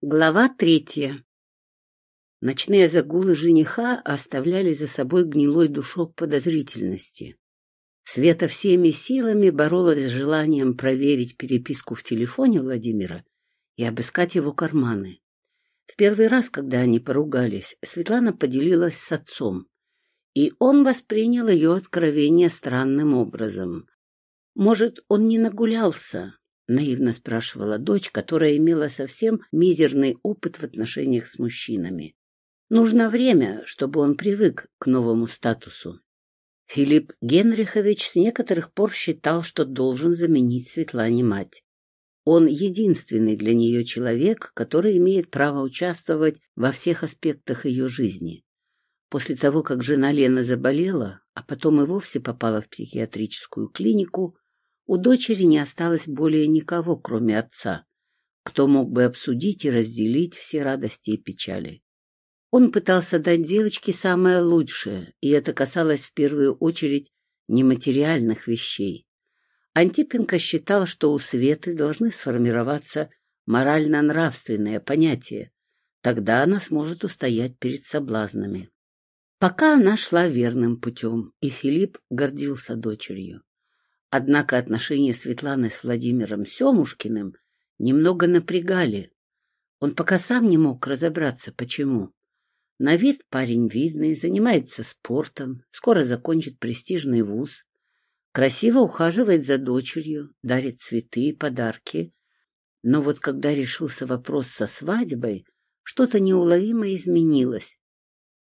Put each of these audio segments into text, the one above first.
Глава третья. Ночные загулы жениха оставляли за собой гнилой душок подозрительности. Света всеми силами боролась с желанием проверить переписку в телефоне Владимира и обыскать его карманы. В первый раз, когда они поругались, Светлана поделилась с отцом, и он воспринял ее откровение странным образом. Может, он не нагулялся, — наивно спрашивала дочь, которая имела совсем мизерный опыт в отношениях с мужчинами. Нужно время, чтобы он привык к новому статусу. Филипп Генрихович с некоторых пор считал, что должен заменить Светлане мать. Он единственный для нее человек, который имеет право участвовать во всех аспектах ее жизни. После того, как жена Лена заболела, а потом и вовсе попала в психиатрическую клинику, у дочери не осталось более никого, кроме отца, кто мог бы обсудить и разделить все радости и печали. Он пытался дать девочке самое лучшее, и это касалось в первую очередь нематериальных вещей. Антипенко считал, что у Светы должны сформироваться морально-нравственные понятия, тогда она сможет устоять перед соблазнами. Пока она шла верным путем, и Филипп гордился дочерью. Однако отношения Светланы с Владимиром Семушкиным немного напрягали. Он пока сам не мог разобраться, почему. На вид парень видный, занимается спортом, скоро закончит престижный вуз, красиво ухаживает за дочерью, дарит цветы и подарки. Но вот когда решился вопрос со свадьбой, что-то неуловимо изменилось.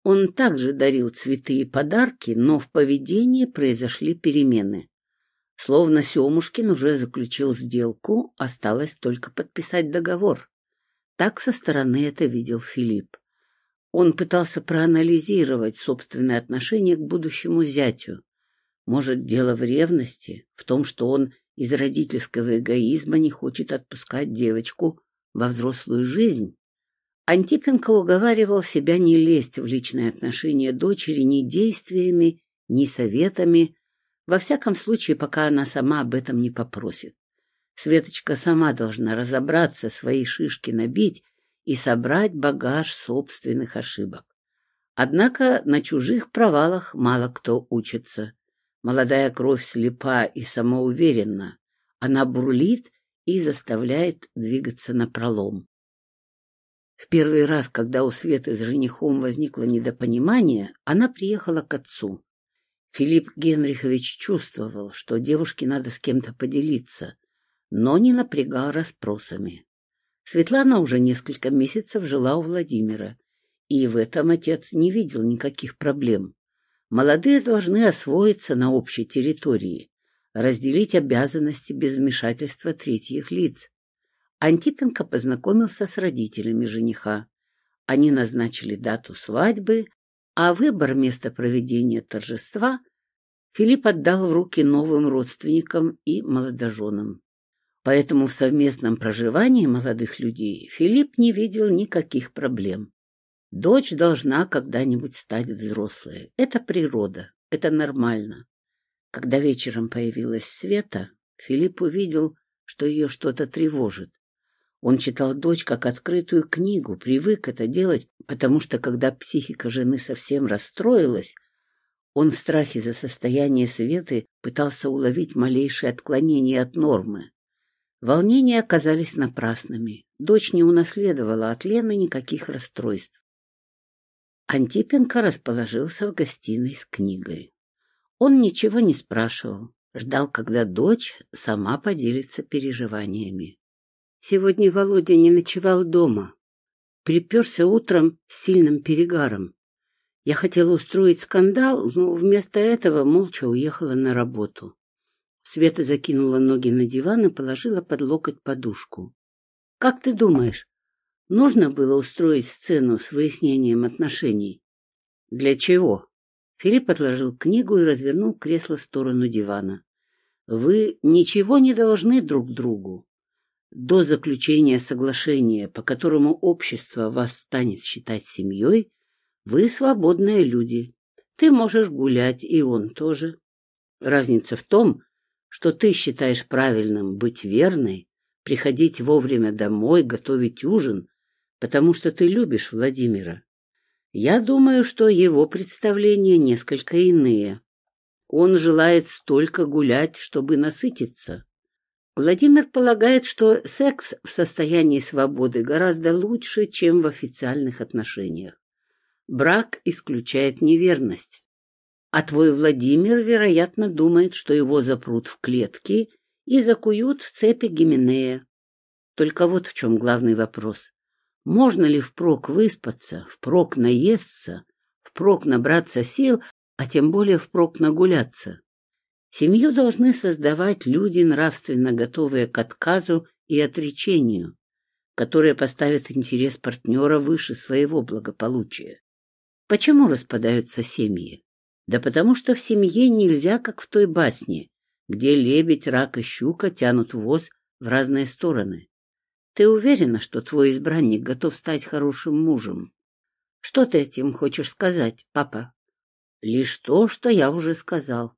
Он также дарил цветы и подарки, но в поведении произошли перемены. Словно Семушкин уже заключил сделку, осталось только подписать договор. Так со стороны это видел Филипп. Он пытался проанализировать собственное отношение к будущему зятю. Может, дело в ревности, в том, что он из родительского эгоизма не хочет отпускать девочку во взрослую жизнь? Антипенко уговаривал себя не лезть в личные отношения дочери ни действиями, ни советами, во всяком случае, пока она сама об этом не попросит. Светочка сама должна разобраться, свои шишки набить и собрать багаж собственных ошибок. Однако на чужих провалах мало кто учится. Молодая кровь слепа и самоуверенна. Она бурлит и заставляет двигаться напролом. В первый раз, когда у Светы с женихом возникло недопонимание, она приехала к отцу. Филипп Генрихович чувствовал, что девушке надо с кем-то поделиться, но не напрягал расспросами. Светлана уже несколько месяцев жила у Владимира, и в этом отец не видел никаких проблем. Молодые должны освоиться на общей территории, разделить обязанности без вмешательства третьих лиц. Антипенко познакомился с родителями жениха. Они назначили дату свадьбы, а выбор места проведения торжества Филипп отдал в руки новым родственникам и молодоженам. Поэтому в совместном проживании молодых людей Филипп не видел никаких проблем. Дочь должна когда-нибудь стать взрослой. Это природа, это нормально. Когда вечером появилась Света, Филипп увидел, что ее что-то тревожит. Он читал дочь как открытую книгу, привык это делать, потому что когда психика жены совсем расстроилась, он в страхе за состояние Светы пытался уловить малейшее отклонение от нормы. Волнения оказались напрасными. Дочь не унаследовала от Лены никаких расстройств. Антипенко расположился в гостиной с книгой. Он ничего не спрашивал, ждал, когда дочь сама поделится переживаниями. Сегодня Володя не ночевал дома. Приперся утром с сильным перегаром. Я хотела устроить скандал, но вместо этого молча уехала на работу. Света закинула ноги на диван и положила под локоть подушку. — Как ты думаешь, нужно было устроить сцену с выяснением отношений? — Для чего? Филипп отложил книгу и развернул кресло в сторону дивана. — Вы ничего не должны друг другу. До заключения соглашения, по которому общество вас станет считать семьей, вы свободные люди. Ты можешь гулять, и он тоже. Разница в том, что ты считаешь правильным быть верной, приходить вовремя домой, готовить ужин, потому что ты любишь Владимира. Я думаю, что его представления несколько иные. Он желает столько гулять, чтобы насытиться. Владимир полагает, что секс в состоянии свободы гораздо лучше, чем в официальных отношениях. Брак исключает неверность. А твой Владимир, вероятно, думает, что его запрут в клетки и закуют в цепи Гименея. Только вот в чем главный вопрос. Можно ли впрок выспаться, впрок наесться, впрок набраться сил, а тем более впрок нагуляться? Семью должны создавать люди, нравственно готовые к отказу и отречению, которые поставят интерес партнера выше своего благополучия. Почему распадаются семьи? Да потому что в семье нельзя, как в той басне, где лебедь, рак и щука тянут воз в разные стороны. Ты уверена, что твой избранник готов стать хорошим мужем? Что ты этим хочешь сказать, папа? Лишь то, что я уже сказал.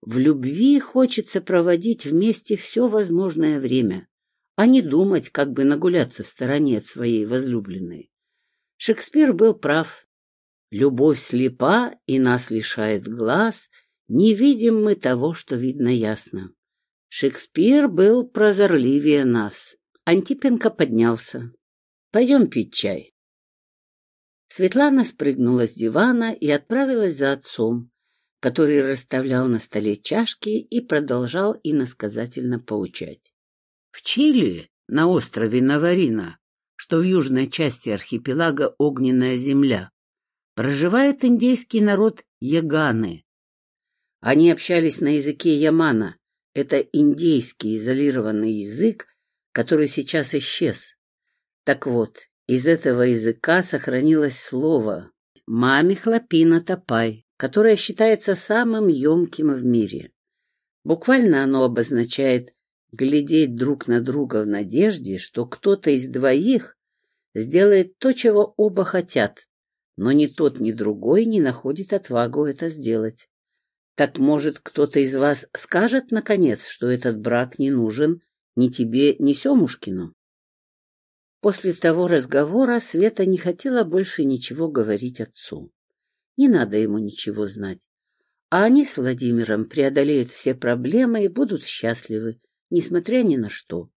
В любви хочется проводить вместе все возможное время, а не думать, как бы нагуляться в стороне от своей возлюбленной. Шекспир был прав. Любовь слепа и нас лишает глаз, не видим мы того, что видно ясно. Шекспир был прозорливее нас. Антипенко поднялся. Пойдем пить чай. Светлана спрыгнула с дивана и отправилась за отцом, который расставлял на столе чашки и продолжал иносказательно поучать. В Чили, на острове Наварина, что в южной части архипелага Огненная земля, проживает индейский народ Яганы. Они общались на языке Ямана. Это индейский изолированный язык, который сейчас исчез. Так вот, из этого языка сохранилось слово «маме хлопина топай», которое считается самым емким в мире. Буквально оно обозначает глядеть друг на друга в надежде, что кто-то из двоих сделает то, чего оба хотят, но ни тот, ни другой не находит отвагу это сделать. Так, может, кто-то из вас скажет, наконец, что этот брак не нужен ни тебе, ни Семушкину? После того разговора Света не хотела больше ничего говорить отцу. Не надо ему ничего знать. А они с Владимиром преодолеют все проблемы и будут счастливы, несмотря ни на что.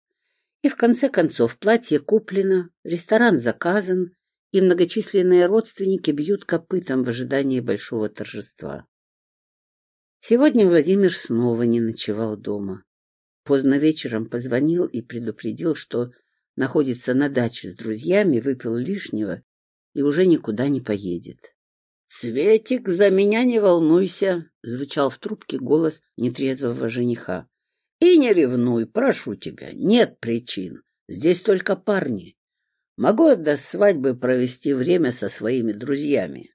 И в конце концов платье куплено, ресторан заказан, и многочисленные родственники бьют копытом в ожидании большого торжества. Сегодня Владимир снова не ночевал дома. Поздно вечером позвонил и предупредил, что находится на даче с друзьями, выпил лишнего и уже никуда не поедет. «Светик, за меня не волнуйся», — звучал в трубке голос нетрезвого жениха. «И не ревнуй, прошу тебя, нет причин. Здесь только парни. Могу до свадьбы провести время со своими друзьями.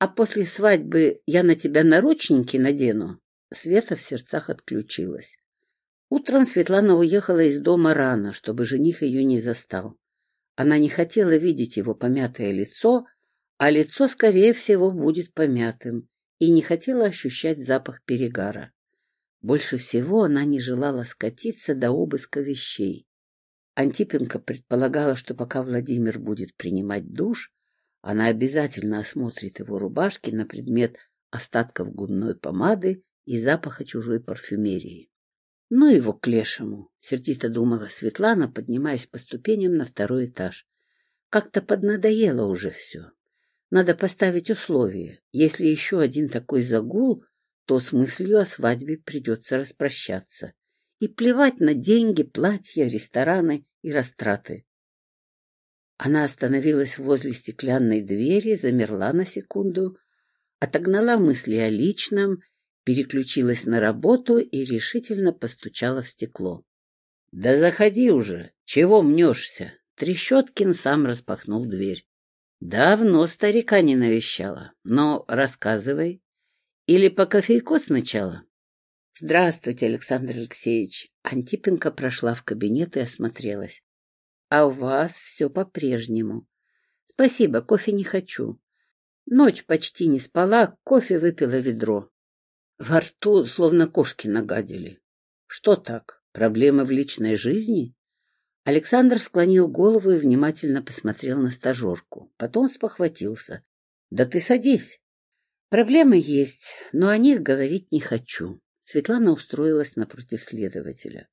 А после свадьбы я на тебя наручники надену?» Света в сердцах отключилась. Утром Светлана уехала из дома рано, чтобы жених ее не застал. Она не хотела видеть его помятое лицо, а лицо, скорее всего, будет помятым, и не хотела ощущать запах перегара. Больше всего она не желала скатиться до обыска вещей. Антипенко предполагала, что пока Владимир будет принимать душ, она обязательно осмотрит его рубашки на предмет остатков губной помады и запаха чужой парфюмерии. Ну его к лешему, сердито думала Светлана, поднимаясь по ступеням на второй этаж. Как-то поднадоело уже все. Надо поставить условие. Если еще один такой загул, то с мыслью о свадьбе придется распрощаться. И плевать на деньги, платья, рестораны и растраты. Она остановилась возле стеклянной двери, замерла на секунду, отогнала мысли о личном, переключилась на работу и решительно постучала в стекло. — Да заходи уже! Чего мнешься? Трещоткин сам распахнул дверь. Давно старика не навещала, но рассказывай. Или по кофейку сначала? Здравствуйте, Александр Алексеевич. Антипенко прошла в кабинет и осмотрелась. А у вас все по-прежнему. Спасибо, кофе не хочу. Ночь почти не спала, кофе выпила ведро. Во рту словно кошки нагадили. Что так? Проблемы в личной жизни? Александр склонил голову и внимательно посмотрел на стажерку. Потом спохватился. — Да ты садись. Проблемы есть, но о них говорить не хочу. Светлана устроилась напротив следователя.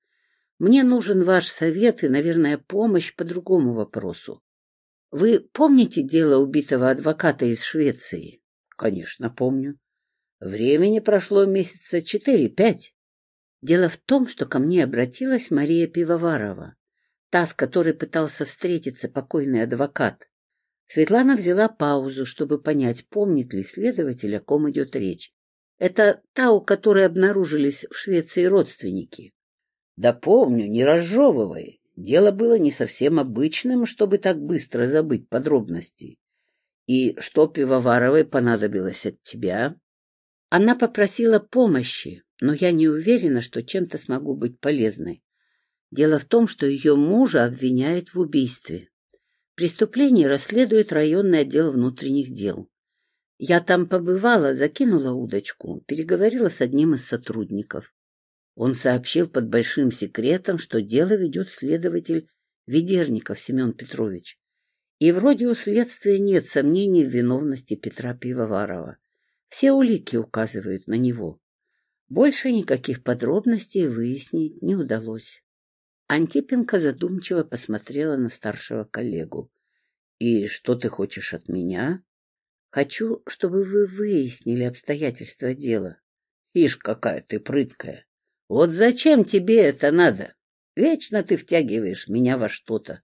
Мне нужен ваш совет и, наверное, помощь по другому вопросу. Вы помните дело убитого адвоката из Швеции? Конечно, помню. Времени прошло месяца четыре-пять. Дело в том, что ко мне обратилась Мария Пивоварова, та, с которой пытался встретиться покойный адвокат. Светлана взяла паузу, чтобы понять, помнит ли следователь, о ком идет речь. Это та, у которой обнаружились в Швеции родственники. Да помню, не разжевывай. Дело было не совсем обычным, чтобы так быстро забыть подробности. И что Пивоваровой понадобилось от тебя? Она попросила помощи, но я не уверена, что чем-то смогу быть полезной. Дело в том, что ее мужа обвиняют в убийстве. Преступление расследует районный отдел внутренних дел. Я там побывала, закинула удочку, переговорила с одним из сотрудников. Он сообщил под большим секретом, что дело ведет следователь Ведерников Семен Петрович. И вроде у следствия нет сомнений в виновности Петра Пивоварова. Все улики указывают на него. Больше никаких подробностей выяснить не удалось. Антипенко задумчиво посмотрела на старшего коллегу. — И что ты хочешь от меня? — Хочу, чтобы вы выяснили обстоятельства дела. — Ишь, какая ты прыткая! Вот зачем тебе это надо? Вечно ты втягиваешь меня во что-то.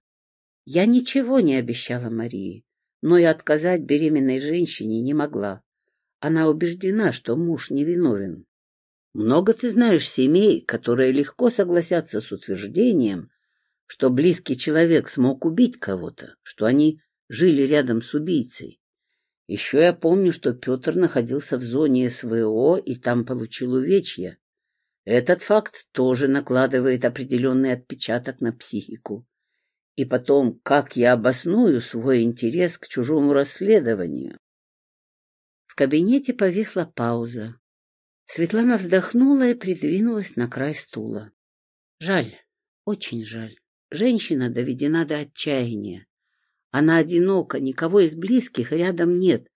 Я ничего не обещала Марии, но и отказать беременной женщине не могла. Она убеждена, что муж невиновен. Много ты знаешь семей, которые легко согласятся с утверждением, что близкий человек смог убить кого-то, что они жили рядом с убийцей. Еще я помню, что Петр находился в зоне СВО и там получил увечья. Этот факт тоже накладывает определенный отпечаток на психику. И потом, как я обосную свой интерес к чужому расследованию? В кабинете повисла пауза. Светлана вздохнула и придвинулась на край стула. Жаль, очень жаль. Женщина доведена до отчаяния. Она одинока, никого из близких рядом нет,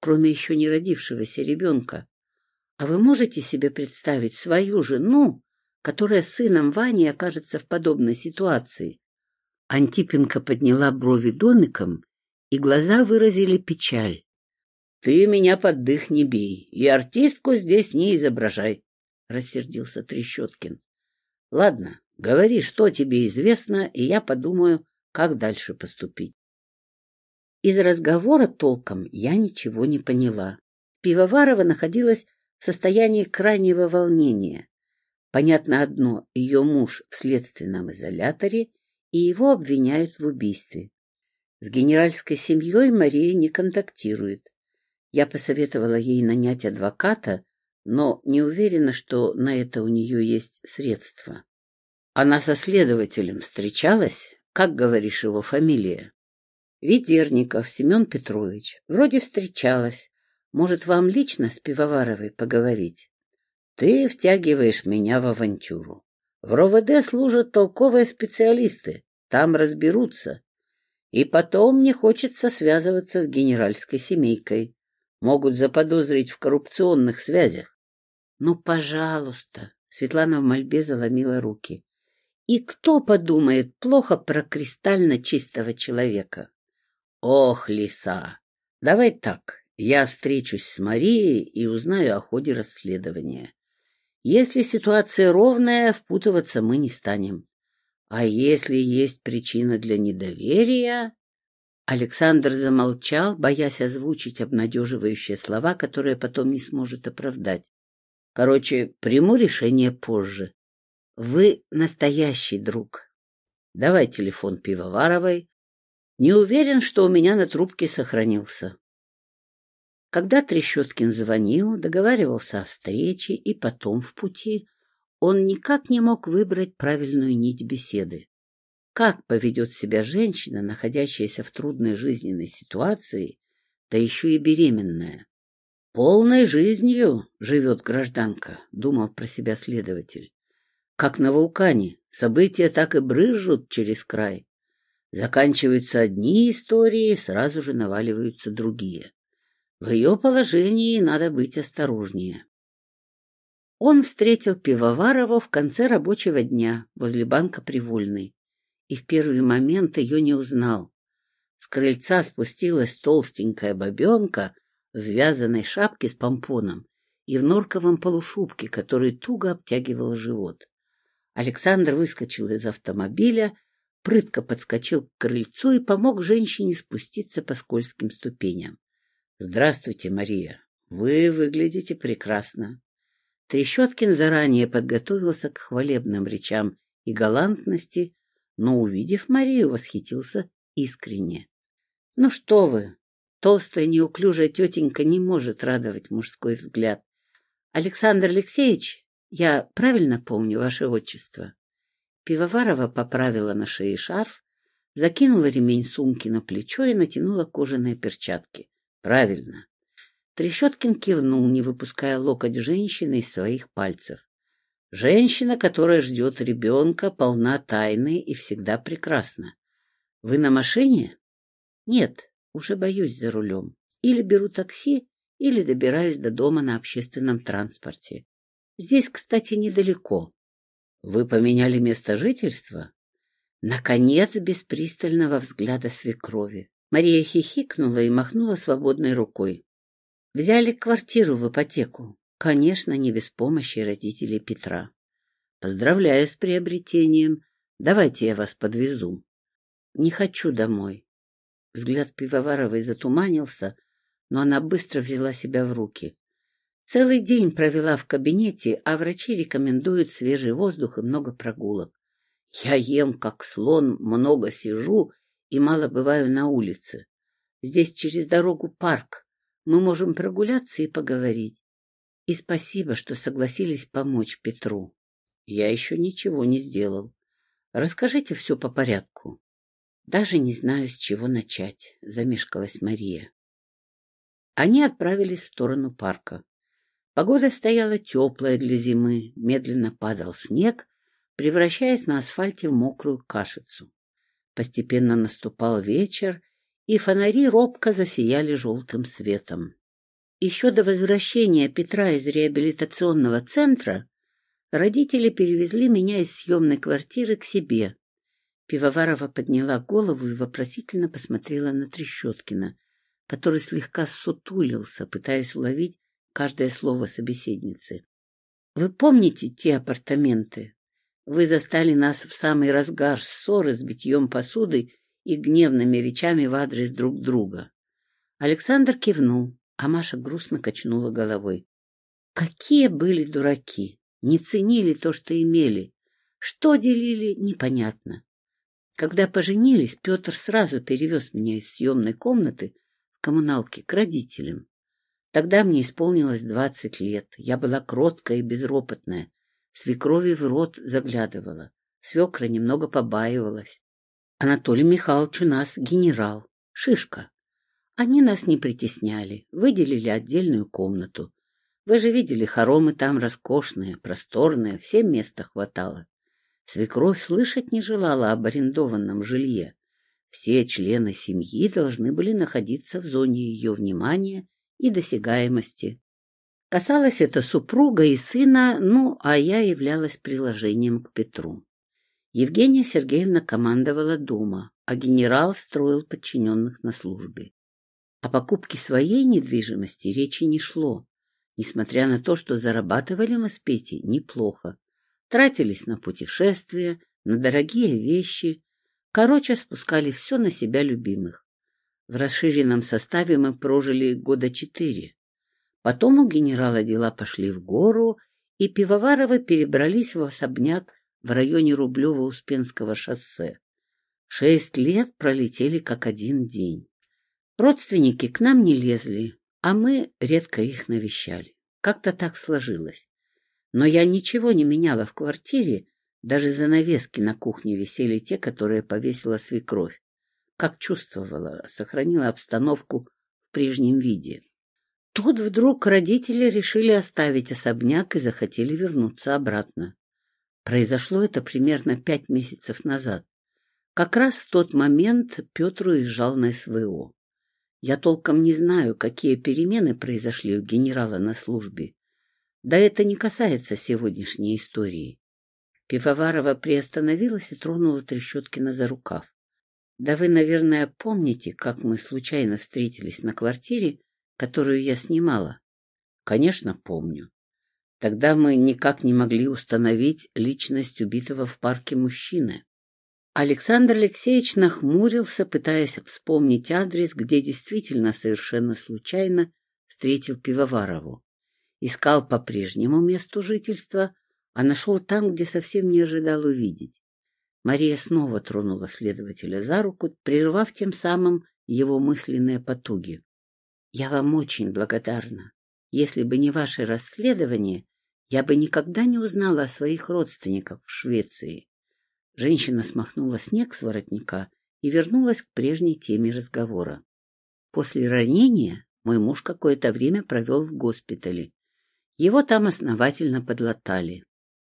кроме еще не родившегося ребенка. А вы можете себе представить свою жену, которая с сыном Ваней окажется в подобной ситуации? Антипенко подняла брови домиком, и глаза выразили печаль. Ты меня под дых не бей, и артистку здесь не изображай, — рассердился Трещоткин. — Ладно, говори, что тебе известно, и я подумаю, как дальше поступить. Из разговора толком я ничего не поняла. Пивоварова находилась в состоянии крайнего волнения. Понятно одно, ее муж в следственном изоляторе, и его обвиняют в убийстве. С генеральской семьей Мария не контактирует. Я посоветовала ей нанять адвоката, но не уверена, что на это у нее есть средства. Она со следователем встречалась? Как говоришь его фамилия? Ведерников Семен Петрович. Вроде встречалась. Может, вам лично с Пивоваровой поговорить? Ты втягиваешь меня в авантюру. В РОВД служат толковые специалисты. Там разберутся. И потом мне хочется связываться с генеральской семейкой могут заподозрить в коррупционных связях. Ну, пожалуйста, Светлана в мольбе заломила руки. И кто подумает плохо про кристально чистого человека? Ох, лиса! Давай так, я встречусь с Марией и узнаю о ходе расследования. Если ситуация ровная, впутываться мы не станем. А если есть причина для недоверия... Александр замолчал, боясь озвучить обнадеживающие слова, которые потом не сможет оправдать. Короче, приму решение позже. Вы настоящий друг. Давай телефон Пивоваровой. Не уверен, что у меня на трубке сохранился. Когда Трещоткин звонил, договаривался о встрече и потом в пути, он никак не мог выбрать правильную нить беседы. Как поведет себя женщина, находящаяся в трудной жизненной ситуации, да еще и беременная? Полной жизнью живет гражданка, думал про себя следователь. Как на вулкане, события так и брызжут через край. Заканчиваются одни истории, сразу же наваливаются другие. В ее положении надо быть осторожнее. Он встретил Пивоварова в конце рабочего дня возле банка Привольной и в первый момент ее не узнал. С крыльца спустилась толстенькая бабенка в вязаной шапке с помпоном и в норковом полушубке, который туго обтягивал живот. Александр выскочил из автомобиля, прытко подскочил к крыльцу и помог женщине спуститься по скользким ступеням. — Здравствуйте, Мария. Вы выглядите прекрасно. Трещоткин заранее подготовился к хвалебным речам и галантности, но, увидев Марию, восхитился искренне. — Ну что вы, толстая неуклюжая тетенька не может радовать мужской взгляд. Александр Алексеевич, я правильно помню ваше отчество? Пивоварова поправила на шее шарф, закинула ремень сумки на плечо и натянула кожаные перчатки. — Правильно. Трещоткин кивнул, не выпуская локоть женщины из своих пальцев. Женщина, которая ждет ребенка, полна тайны и всегда прекрасна. Вы на машине? Нет, уже боюсь за рулем. Или беру такси, или добираюсь до дома на общественном транспорте. Здесь, кстати, недалеко. Вы поменяли место жительства? Наконец, без пристального взгляда свекрови. Мария хихикнула и махнула свободной рукой. Взяли квартиру в ипотеку. Конечно, не без помощи родителей Петра. Поздравляю с приобретением. Давайте я вас подвезу. Не хочу домой. Взгляд Пивоваровой затуманился, но она быстро взяла себя в руки. Целый день провела в кабинете, а врачи рекомендуют свежий воздух и много прогулок. Я ем, как слон, много сижу и мало бываю на улице. Здесь через дорогу парк. Мы можем прогуляться и поговорить. И спасибо, что согласились помочь Петру. Я еще ничего не сделал. Расскажите все по порядку. Даже не знаю, с чего начать, — замешкалась Мария. Они отправились в сторону парка. Погода стояла теплая для зимы, медленно падал снег, превращаясь на асфальте в мокрую кашицу. Постепенно наступал вечер, и фонари робко засияли желтым светом. Еще до возвращения Петра из реабилитационного центра родители перевезли меня из съемной квартиры к себе. Пивоварова подняла голову и вопросительно посмотрела на Трещоткина, который слегка сутулился, пытаясь уловить каждое слово собеседницы. — Вы помните те апартаменты? Вы застали нас в самый разгар ссоры с битьем посуды и гневными речами в адрес друг друга. Александр кивнул, а Маша грустно качнула головой. Какие были дураки! Не ценили то, что имели. Что делили, непонятно. Когда поженились, Петр сразу перевез меня из съемной комнаты в коммуналке к родителям. Тогда мне исполнилось двадцать лет. Я была кроткая и безропотная. Свекрови в рот заглядывала. Свекра немного побаивалась. Анатолий Михайлович у нас генерал, шишка. Они нас не притесняли, выделили отдельную комнату. Вы же видели, хоромы там роскошные, просторные, всем места хватало. Свекровь слышать не желала об арендованном жилье. Все члены семьи должны были находиться в зоне ее внимания и досягаемости. Касалось это супруга и сына, ну, а я являлась приложением к Петру. Евгения Сергеевна командовала дома, а генерал строил подчиненных на службе. О покупке своей недвижимости речи не шло, несмотря на то, что зарабатывали мы с Петей неплохо. Тратились на путешествия, на дорогие вещи. Короче, спускали все на себя любимых. В расширенном составе мы прожили года четыре. Потом у генерала дела пошли в гору, и Пивоваровы перебрались в особняк в районе Рублево-Успенского шоссе. Шесть лет пролетели как один день. Родственники к нам не лезли, а мы редко их навещали. Как-то так сложилось. Но я ничего не меняла в квартире, даже занавески на кухне висели те, которые повесила свекровь. Как чувствовала, сохранила обстановку в прежнем виде. Тут вдруг родители решили оставить особняк и захотели вернуться обратно. Произошло это примерно пять месяцев назад. Как раз в тот момент Петр уезжал на СВО. Я толком не знаю, какие перемены произошли у генерала на службе. Да это не касается сегодняшней истории. Пивоварова приостановилась и тронула Трещоткина за рукав. Да вы, наверное, помните, как мы случайно встретились на квартире, которую я снимала? Конечно, помню. Тогда мы никак не могли установить личность убитого в парке мужчины. Александр Алексеевич нахмурился, пытаясь вспомнить адрес, где действительно совершенно случайно встретил Пивоварову. Искал по прежнему месту жительства, а нашел там, где совсем не ожидал увидеть. Мария снова тронула следователя за руку, прервав тем самым его мысленные потуги. — Я вам очень благодарна. Если бы не ваше расследование, я бы никогда не узнала о своих родственниках в Швеции. Женщина смахнула снег с воротника и вернулась к прежней теме разговора. После ранения мой муж какое-то время провел в госпитале. Его там основательно подлатали.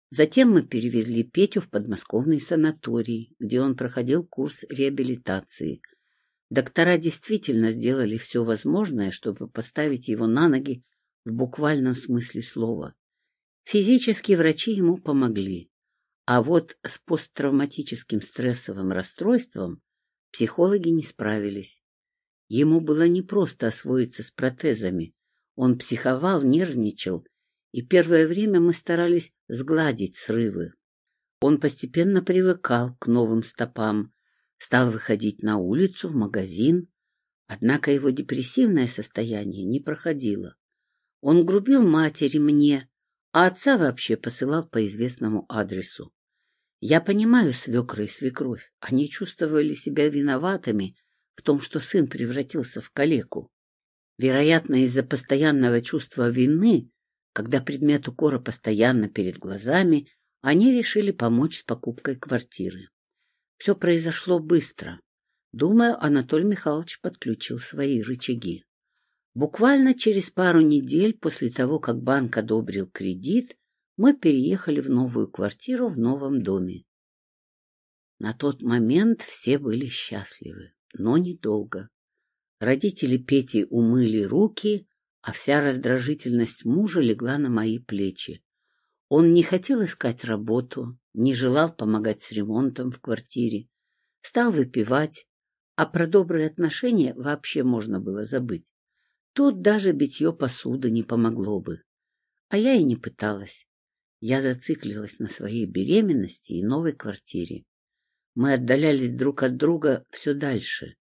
Затем мы перевезли Петю в подмосковный санаторий, где он проходил курс реабилитации. Доктора действительно сделали все возможное, чтобы поставить его на ноги в буквальном смысле слова. Физически врачи ему помогли, а вот с посттравматическим стрессовым расстройством психологи не справились. Ему было непросто освоиться с протезами. Он психовал, нервничал и первое время мы старались сгладить срывы. Он постепенно привыкал к новым стопам, стал выходить на улицу, в магазин, однако его депрессивное состояние не проходило. Он грубил матери мне, а отца вообще посылал по известному адресу. Я понимаю свекры и свекровь, они чувствовали себя виноватыми в том, что сын превратился в калеку. Вероятно, из-за постоянного чувства вины когда предмет укора постоянно перед глазами, они решили помочь с покупкой квартиры. Все произошло быстро. Думаю, Анатолий Михайлович подключил свои рычаги. Буквально через пару недель после того, как банк одобрил кредит, мы переехали в новую квартиру в новом доме. На тот момент все были счастливы, но недолго. Родители Пети умыли руки, а вся раздражительность мужа легла на мои плечи. Он не хотел искать работу, не желал помогать с ремонтом в квартире, стал выпивать, а про добрые отношения вообще можно было забыть. Тут даже битье посуды не помогло бы. А я и не пыталась. Я зациклилась на своей беременности и новой квартире. Мы отдалялись друг от друга все дальше.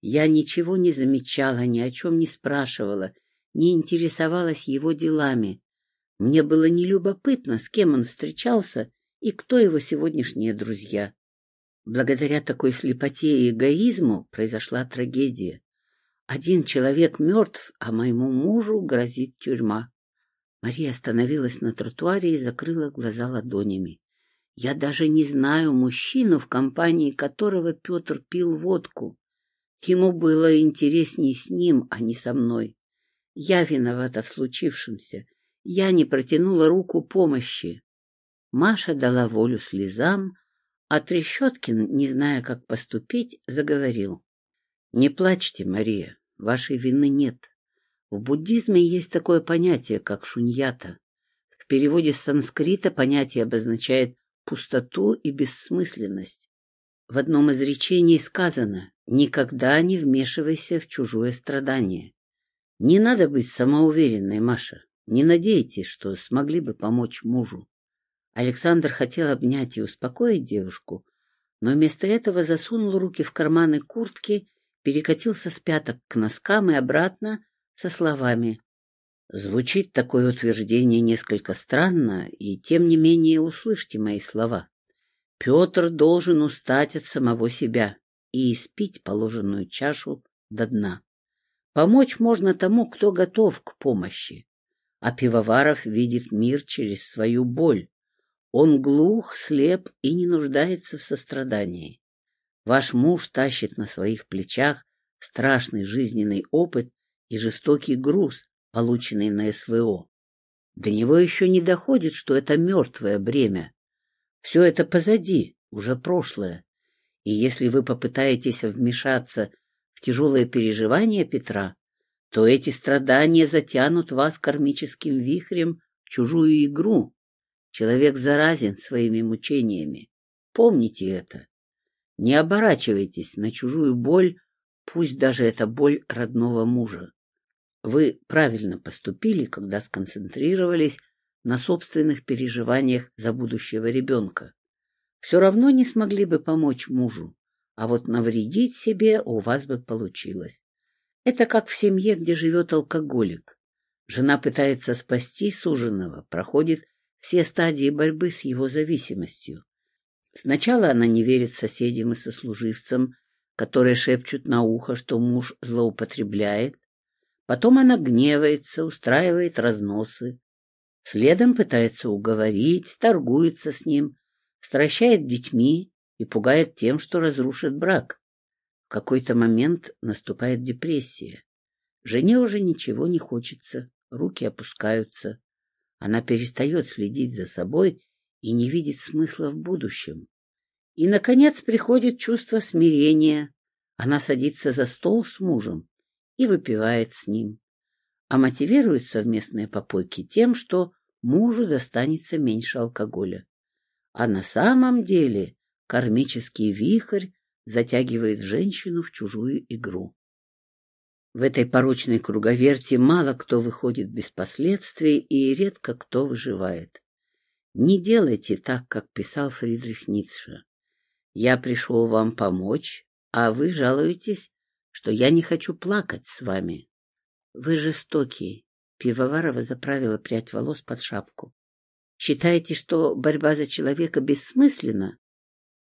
Я ничего не замечала, ни о чем не спрашивала не интересовалась его делами. Мне было нелюбопытно, с кем он встречался и кто его сегодняшние друзья. Благодаря такой слепоте и эгоизму произошла трагедия. Один человек мертв, а моему мужу грозит тюрьма. Мария остановилась на тротуаре и закрыла глаза ладонями. Я даже не знаю мужчину, в компании которого Петр пил водку. Ему было интереснее с ним, а не со мной. Я виновата в случившемся. Я не протянула руку помощи. Маша дала волю слезам, а Трещоткин, не зная, как поступить, заговорил. — Не плачьте, Мария, вашей вины нет. В буддизме есть такое понятие, как шуньята. В переводе с санскрита понятие обозначает пустоту и бессмысленность. В одном из речений сказано «никогда не вмешивайся в чужое страдание». Не надо быть самоуверенной, Маша. Не надейтесь, что смогли бы помочь мужу. Александр хотел обнять и успокоить девушку, но вместо этого засунул руки в карманы куртки, перекатился с пяток к носкам и обратно со словами Звучит такое утверждение несколько странно, и тем не менее услышьте мои слова. Петр должен устать от самого себя и испить положенную чашу до дна. Помочь можно тому, кто готов к помощи. А Пивоваров видит мир через свою боль. Он глух, слеп и не нуждается в сострадании. Ваш муж тащит на своих плечах страшный жизненный опыт и жестокий груз, полученный на СВО. До него еще не доходит, что это мертвое бремя. Все это позади, уже прошлое. И если вы попытаетесь вмешаться в тяжелые переживания Петра, то эти страдания затянут вас кармическим вихрем в чужую игру. Человек заразен своими мучениями. Помните это. Не оборачивайтесь на чужую боль, пусть даже это боль родного мужа. Вы правильно поступили, когда сконцентрировались на собственных переживаниях за будущего ребенка. Все равно не смогли бы помочь мужу, а вот навредить себе у вас бы получилось. Это как в семье, где живет алкоголик. Жена пытается спасти суженого, проходит все стадии борьбы с его зависимостью. Сначала она не верит соседям и сослуживцам, которые шепчут на ухо, что муж злоупотребляет. Потом она гневается, устраивает разносы. Следом пытается уговорить, торгуется с ним, стращает детьми и пугает тем, что разрушит брак. В какой-то момент наступает депрессия. Жене уже ничего не хочется, руки опускаются. Она перестает следить за собой и не видит смысла в будущем. И, наконец, приходит чувство смирения. Она садится за стол с мужем и выпивает с ним. А мотивирует совместные попойки тем, что мужу достанется меньше алкоголя. А на самом деле кармический вихрь затягивает женщину в чужую игру. В этой порочной круговерти мало кто выходит без последствий и редко кто выживает. Не делайте так, как писал Фридрих Ницше. Я пришел вам помочь, а вы жалуетесь, что я не хочу плакать с вами. Вы жестокий. Пивоварова заправила прядь волос под шапку. Считаете, что борьба за человека бессмысленна?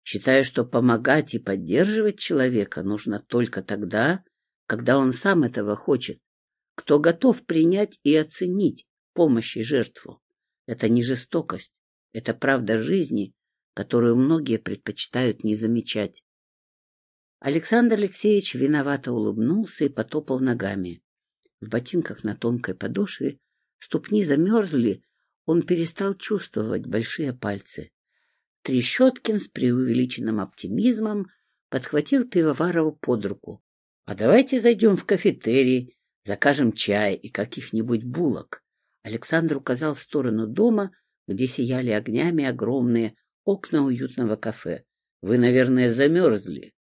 Считаю, что помогать и поддерживать человека нужно только тогда, когда он сам этого хочет. Кто готов принять и оценить помощь и жертву? Это не жестокость, это правда жизни, которую многие предпочитают не замечать. Александр Алексеевич виновато улыбнулся и потопал ногами. В ботинках на тонкой подошве ступни замерзли, он перестал чувствовать большие пальцы. Трещоткин с преувеличенным оптимизмом подхватил Пивоварову под руку. — А давайте зайдем в кафетерий, закажем чай и каких-нибудь булок. Александр указал в сторону дома, где сияли огнями огромные окна уютного кафе. Вы, наверное, замерзли.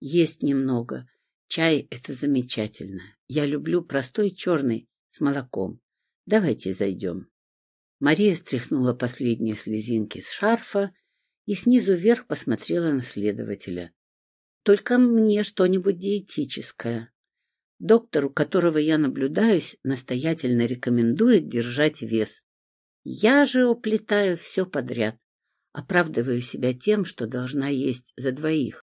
Есть немного. Чай — это замечательно. Я люблю простой черный с молоком. Давайте зайдем. Мария стряхнула последние слезинки с шарфа и снизу вверх посмотрела на следователя. Только мне что-нибудь диетическое. Доктор, у которого я наблюдаюсь, настоятельно рекомендует держать вес. Я же уплетаю все подряд. Оправдываю себя тем, что должна есть за двоих.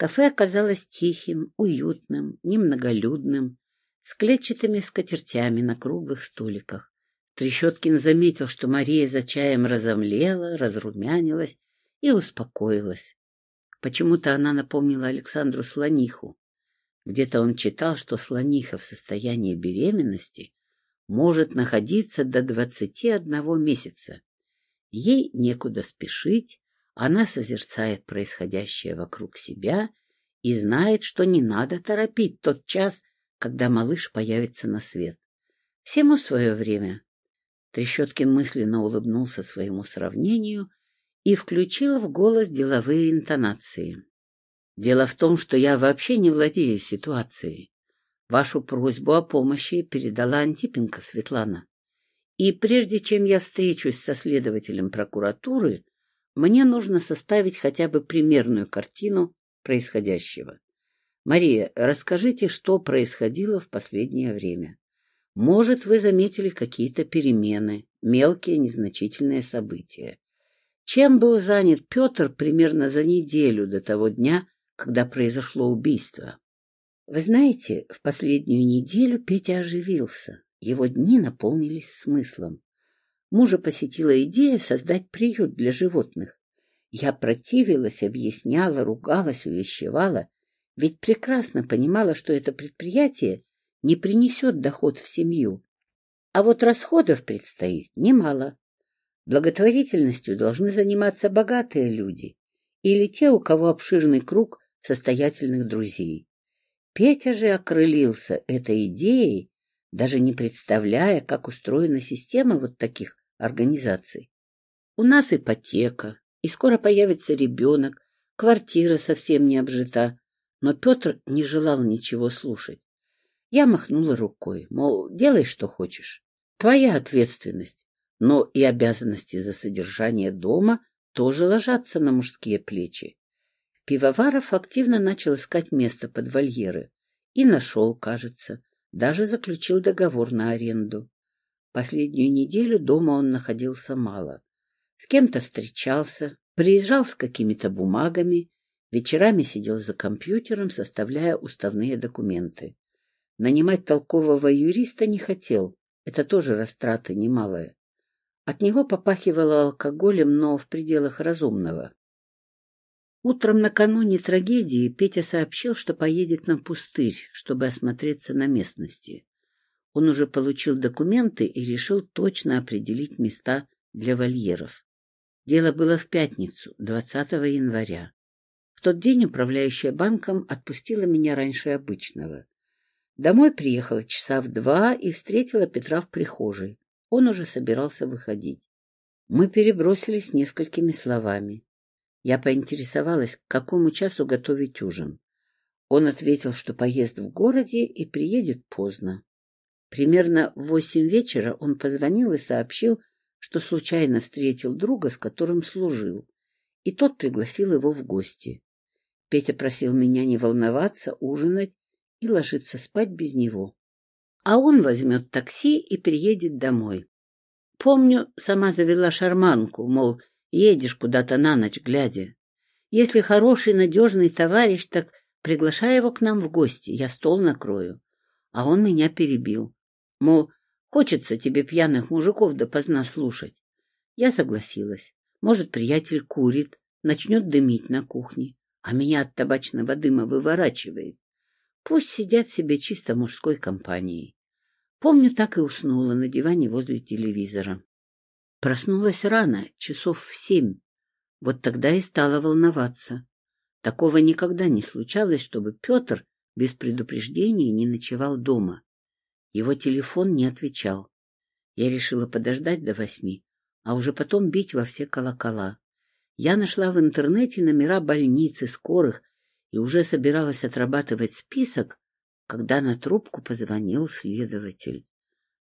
Кафе оказалось тихим, уютным, немноголюдным, с клетчатыми скатертями на круглых столиках. Трещоткин заметил, что Мария за чаем разомлела, разрумянилась и успокоилась. Почему-то она напомнила Александру слониху. Где-то он читал, что слониха в состоянии беременности может находиться до двадцати одного месяца. Ей некуда спешить, она созерцает происходящее вокруг себя и знает, что не надо торопить тот час, когда малыш появится на свет. Всему свое время. Трещоткин мысленно улыбнулся своему сравнению и включил в голос деловые интонации. Дело в том, что я вообще не владею ситуацией. Вашу просьбу о помощи передала Антипенко Светлана. И прежде чем я встречусь со следователем прокуратуры, мне нужно составить хотя бы примерную картину происходящего. Мария, расскажите, что происходило в последнее время. Может, вы заметили какие-то перемены, мелкие незначительные события. Чем был занят Петр примерно за неделю до того дня, когда произошло убийство? Вы знаете, в последнюю неделю Петя оживился. Его дни наполнились смыслом. Мужа посетила идея создать приют для животных. Я противилась, объясняла, ругалась, увещевала, ведь прекрасно понимала, что это предприятие не принесет доход в семью. А вот расходов предстоит немало. Благотворительностью должны заниматься богатые люди или те, у кого обширный круг состоятельных друзей. Петя же окрылился этой идеей, даже не представляя, как устроена система вот таких организаций. У нас ипотека, и скоро появится ребенок, квартира совсем не обжита, но Петр не желал ничего слушать. Я махнула рукой, мол, делай, что хочешь. Твоя ответственность, но и обязанности за содержание дома тоже ложатся на мужские плечи. Пивоваров активно начал искать место под вольеры. И нашел, кажется. Даже заключил договор на аренду. Последнюю неделю дома он находился мало. С кем-то встречался, приезжал с какими-то бумагами, вечерами сидел за компьютером, составляя уставные документы. Нанимать толкового юриста не хотел, это тоже растраты немалые. От него попахивало алкоголем, но в пределах разумного. Утром накануне трагедии Петя сообщил, что поедет на пустырь, чтобы осмотреться на местности. Он уже получил документы и решил точно определить места для вольеров. Дело было в пятницу, 20 января. В тот день управляющая банком отпустила меня раньше обычного. Домой приехала часа в два и встретила Петра в прихожей. Он уже собирался выходить. Мы перебросились несколькими словами. Я поинтересовалась, к какому часу готовить ужин. Он ответил, что поест в городе и приедет поздно. Примерно в восемь вечера он позвонил и сообщил, что случайно встретил друга, с которым служил, и тот пригласил его в гости. Петя просил меня не волноваться, ужинать и ложиться спать без него. А он возьмет такси и приедет домой. Помню, сама завела шарманку, мол, едешь куда-то на ночь глядя. Если хороший, надежный товарищ, так приглашай его к нам в гости, я стол накрою. А он меня перебил. Мол, хочется тебе пьяных мужиков допоздна слушать. Я согласилась. Может, приятель курит, начнет дымить на кухне, а меня от табачного дыма выворачивает. Пусть сидят себе чисто мужской компанией. Помню, так и уснула на диване возле телевизора. Проснулась рано, часов в семь. Вот тогда и стала волноваться. Такого никогда не случалось, чтобы Петр без предупреждения не ночевал дома. Его телефон не отвечал. Я решила подождать до восьми, а уже потом бить во все колокола. Я нашла в интернете номера больницы, скорых, и уже собиралась отрабатывать список, когда на трубку позвонил следователь.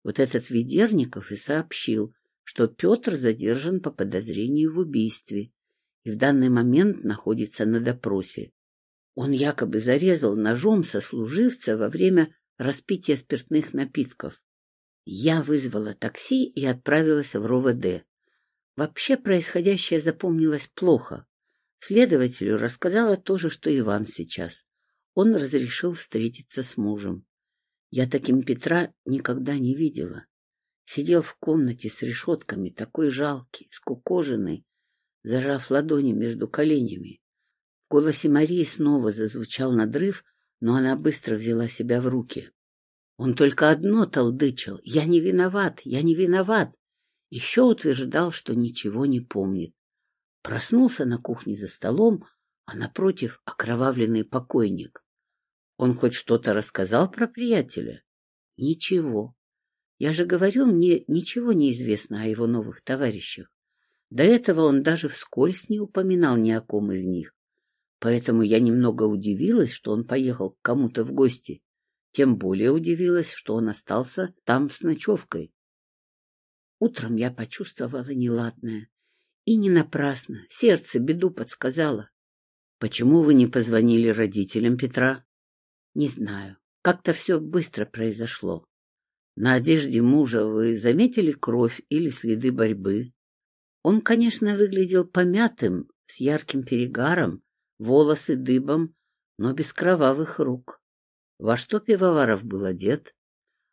Вот этот Ведерников и сообщил, что Петр задержан по подозрению в убийстве и в данный момент находится на допросе. Он якобы зарезал ножом сослуживца во время распития спиртных напитков. Я вызвала такси и отправилась в РОВД. Вообще происходящее запомнилось плохо. Следователю рассказала то же, что и вам сейчас. Он разрешил встретиться с мужем. Я таким Петра никогда не видела. Сидел в комнате с решетками, такой жалкий, скукоженный, зажав ладони между коленями. В голосе Марии снова зазвучал надрыв, но она быстро взяла себя в руки. Он только одно толдычил. «Я не виноват, я не виноват!» Еще утверждал, что ничего не помнит. Проснулся на кухне за столом, а напротив окровавленный покойник. Он хоть что-то рассказал про приятеля? Ничего. Я же говорю, мне ничего не известно о его новых товарищах. До этого он даже вскользь не упоминал ни о ком из них. Поэтому я немного удивилась, что он поехал к кому-то в гости. Тем более удивилась, что он остался там с ночевкой. Утром я почувствовала неладное. И не напрасно. Сердце беду подсказало. — Почему вы не позвонили родителям Петра? — Не знаю. Как-то все быстро произошло. На одежде мужа вы заметили кровь или следы борьбы? Он, конечно, выглядел помятым, с ярким перегаром, волосы дыбом, но без кровавых рук. Во что Пивоваров был одет?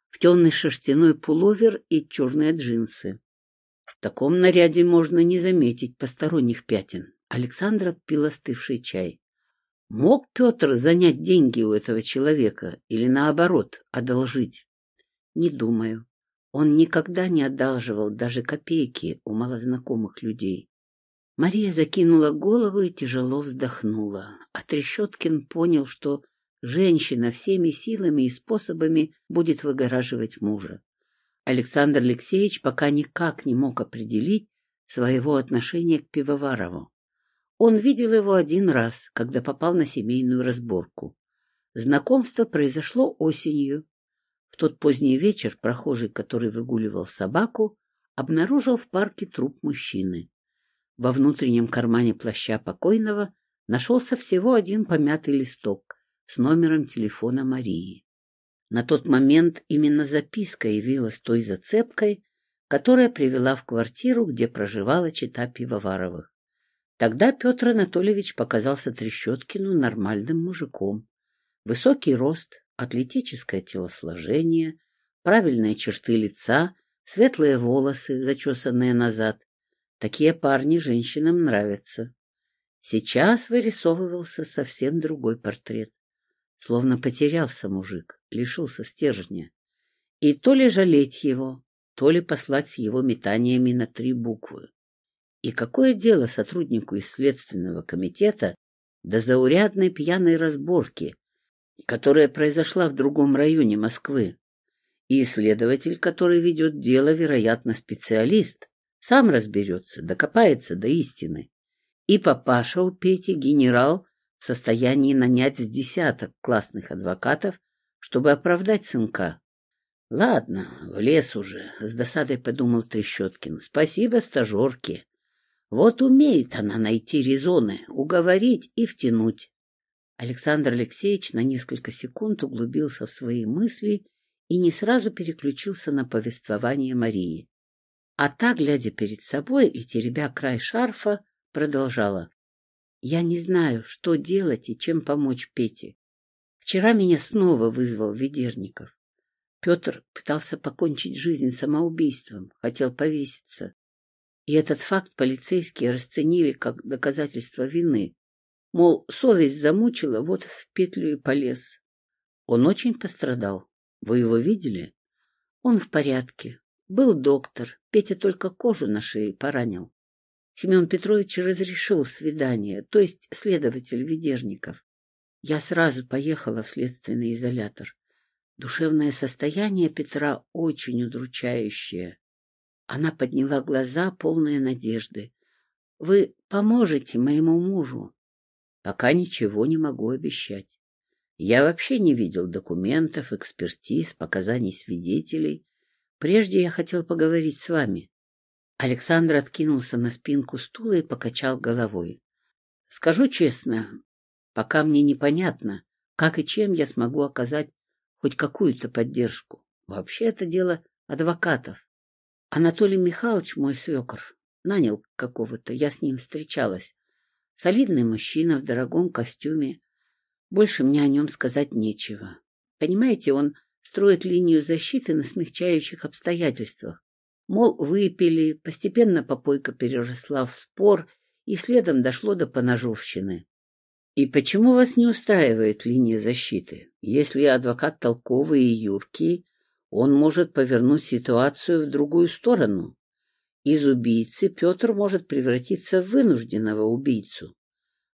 В темный шерстяной пуловер и черные джинсы. В таком наряде можно не заметить посторонних пятен. Александр отпил остывший чай. Мог Петр занять деньги у этого человека или, наоборот, одолжить? Не думаю. Он никогда не одалживал даже копейки у малознакомых людей. Мария закинула голову и тяжело вздохнула. А Трещоткин понял, что женщина всеми силами и способами будет выгораживать мужа. Александр Алексеевич пока никак не мог определить своего отношения к Пивоварову. Он видел его один раз, когда попал на семейную разборку. Знакомство произошло осенью. В тот поздний вечер прохожий, который выгуливал собаку, обнаружил в парке труп мужчины. Во внутреннем кармане плаща покойного нашелся всего один помятый листок с номером телефона Марии. На тот момент именно записка явилась той зацепкой, которая привела в квартиру, где проживала чита Пивоваровых. Тогда Петр Анатольевич показался Трещоткину нормальным мужиком. Высокий рост, атлетическое телосложение, правильные черты лица, светлые волосы, зачесанные назад. Такие парни женщинам нравятся. Сейчас вырисовывался совсем другой портрет. Словно потерялся мужик, лишился стержня. И то ли жалеть его, то ли послать с его метаниями на три буквы. И какое дело сотруднику из Следственного комитета до заурядной пьяной разборки, которая произошла в другом районе Москвы? И исследователь, который ведет дело, вероятно, специалист, сам разберется, докопается до истины. И папаша у Пети генерал в состоянии нанять с десяток классных адвокатов, чтобы оправдать сынка. Ладно, в лес уже, с досадой подумал Трещоткин. Спасибо стажерке. Вот умеет она найти резоны, уговорить и втянуть. Александр Алексеевич на несколько секунд углубился в свои мысли и не сразу переключился на повествование Марии. А та, глядя перед собой и теребя край шарфа, продолжала. Я не знаю, что делать и чем помочь Пете. Вчера меня снова вызвал Ведерников. Петр пытался покончить жизнь самоубийством, хотел повеситься. И этот факт полицейские расценили как доказательство вины. Мол, совесть замучила, вот в петлю и полез. Он очень пострадал. Вы его видели? Он в порядке. Был доктор. Петя только кожу на шее поранил. Семен Петрович разрешил свидание, то есть следователь Ведерников. Я сразу поехала в следственный изолятор. Душевное состояние Петра очень удручающее. Она подняла глаза, полные надежды. — Вы поможете моему мужу? — Пока ничего не могу обещать. Я вообще не видел документов, экспертиз, показаний свидетелей. Прежде я хотел поговорить с вами. Александр откинулся на спинку стула и покачал головой. — Скажу честно, пока мне непонятно, как и чем я смогу оказать хоть какую-то поддержку. Вообще это дело адвокатов. Анатолий Михайлович, мой свекр, нанял какого-то, я с ним встречалась. Солидный мужчина в дорогом костюме. Больше мне о нем сказать нечего. Понимаете, он строит линию защиты на смягчающих обстоятельствах. Мол, выпили, постепенно попойка переросла в спор, и следом дошло до поножовщины. И почему вас не устраивает линия защиты? Если адвокат толковый и юркий, он может повернуть ситуацию в другую сторону. Из убийцы Петр может превратиться в вынужденного убийцу.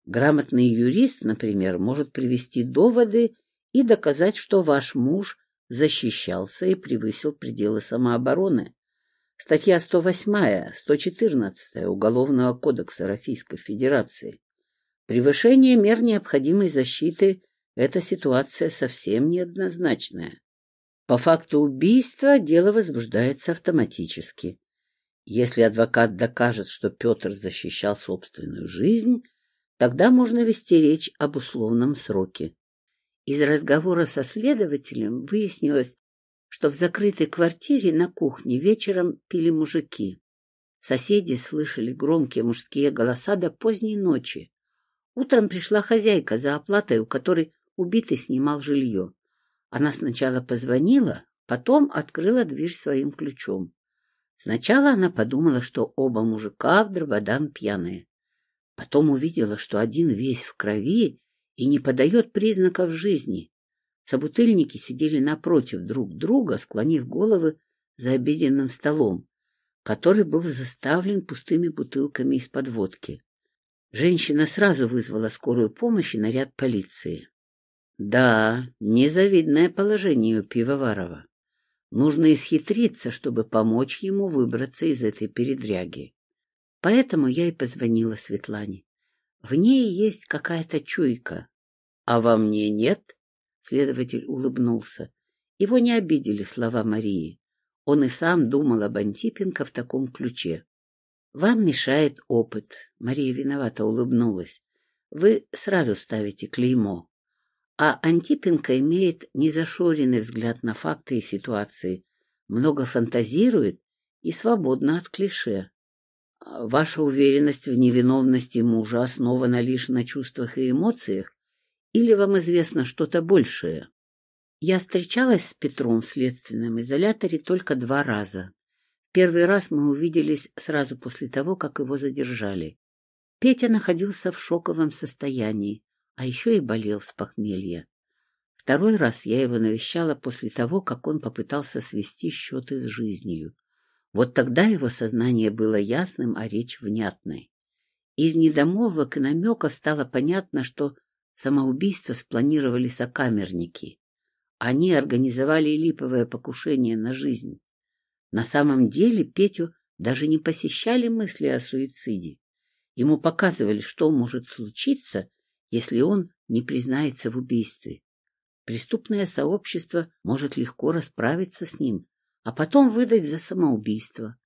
Грамотный юрист, например, может привести доводы и доказать, что ваш муж защищался и превысил пределы самообороны. Статья 108, 114 Уголовного кодекса Российской Федерации. Превышение мер необходимой защиты – это ситуация совсем неоднозначная. По факту убийства дело возбуждается автоматически. Если адвокат докажет, что Петр защищал собственную жизнь, тогда можно вести речь об условном сроке. Из разговора со следователем выяснилось, что в закрытой квартире на кухне вечером пили мужики. Соседи слышали громкие мужские голоса до поздней ночи. Утром пришла хозяйка за оплатой, у которой убитый снимал жилье. Она сначала позвонила, потом открыла дверь своим ключом. Сначала она подумала, что оба мужика в дрободан пьяные. Потом увидела, что один весь в крови и не подает признаков жизни. Собутыльники сидели напротив друг друга, склонив головы за обеденным столом, который был заставлен пустыми бутылками из-под водки. Женщина сразу вызвала скорую помощь и наряд полиции. Да, незавидное положение у Пивоварова. Нужно исхитриться, чтобы помочь ему выбраться из этой передряги. Поэтому я и позвонила Светлане. В ней есть какая-то чуйка. А во мне нет? Следователь улыбнулся. Его не обидели слова Марии. Он и сам думал об Антипенко в таком ключе. Вам мешает опыт. Мария виновато улыбнулась. Вы сразу ставите клеймо. А Антипенко имеет незашоренный взгляд на факты и ситуации, много фантазирует и свободно от клише. Ваша уверенность в невиновности мужа основана лишь на чувствах и эмоциях, или вам известно что-то большее? Я встречалась с Петром в следственном изоляторе только два раза. Первый раз мы увиделись сразу после того, как его задержали. Петя находился в шоковом состоянии, а еще и болел с похмелья. Второй раз я его навещала после того, как он попытался свести счеты с жизнью. Вот тогда его сознание было ясным, а речь внятной. Из недомолвок и намеков стало понятно, что самоубийство спланировали сокамерники. Они организовали липовое покушение на жизнь. На самом деле Петю даже не посещали мысли о суициде. Ему показывали, что может случиться, если он не признается в убийстве. Преступное сообщество может легко расправиться с ним, а потом выдать за самоубийство.